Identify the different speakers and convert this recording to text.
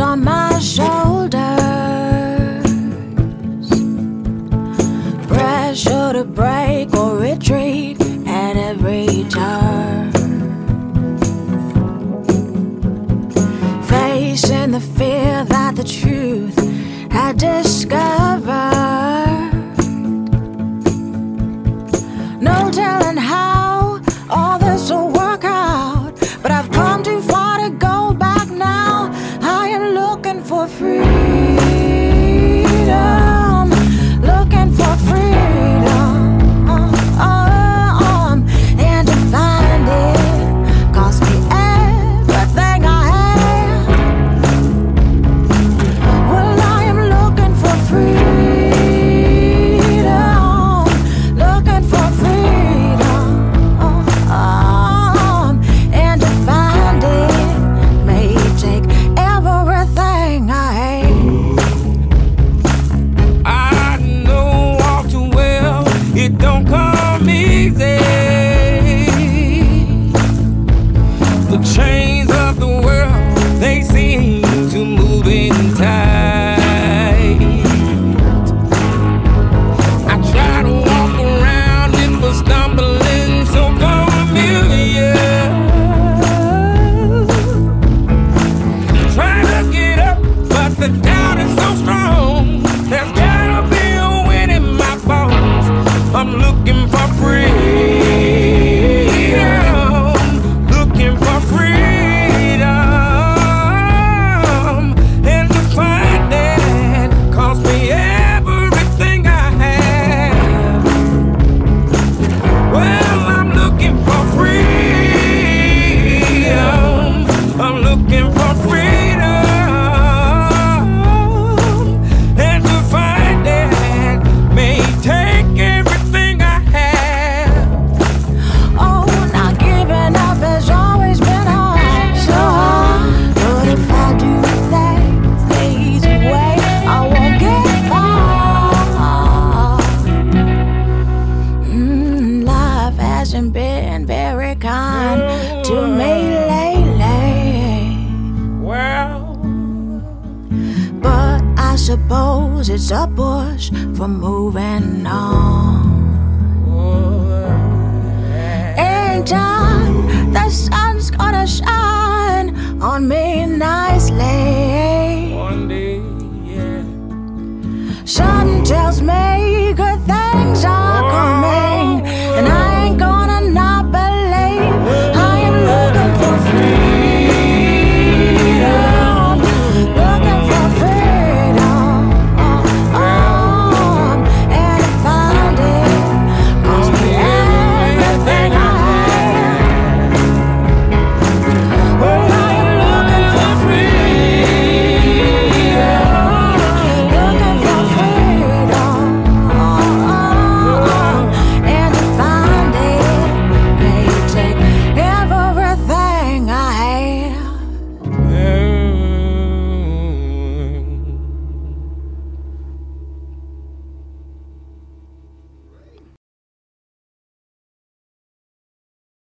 Speaker 1: on my shoulders. Pressure to break or retreat at every turn. Facing the fear that the truth had discovered. back Ooh. to me lately. Well,
Speaker 2: but I suppose it's a push for
Speaker 1: moving on. Ooh. In time, the sun's gonna shine on me nicely. One day, yeah.
Speaker 2: Sun
Speaker 1: tells me.